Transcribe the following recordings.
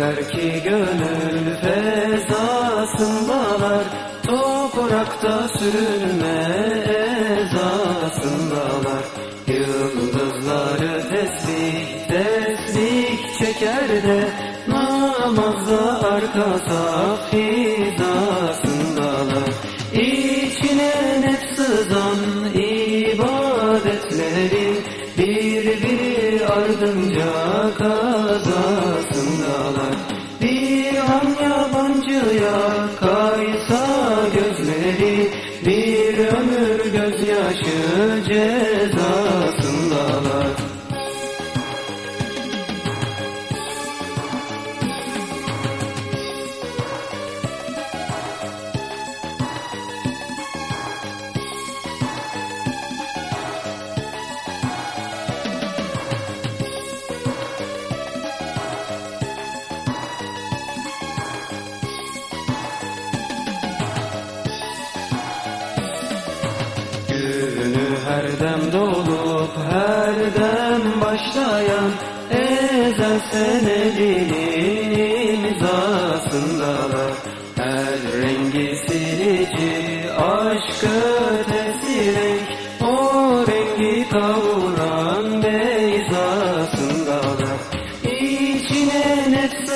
Derler ki gönül fezasındalar Toprakta sürünme ezasındalar Yıldızları tesbih tesbih çeker de Namazda arka saf hizasındalar İçine nefs sızan ibadetlerin Birbiri ardınca kazasındalar kaysa gözleri Bir ömür gözyaşı cezasındalar her dem dolup her dem başlayan Ezel senedinin imzasındalar Her rengi silici aşkı renk O rengi kavuran beyzasındalar. İçine nefs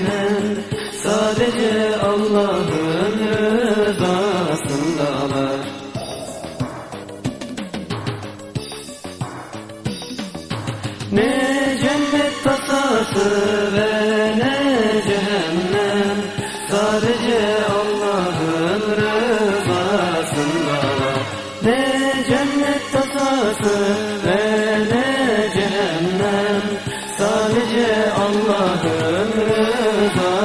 dinle Sadece Allah'ın rızasındalar Ne cennet tasası ve ne cehennem Sadece Allah'ın rızasındalar Ne cennet tasası over.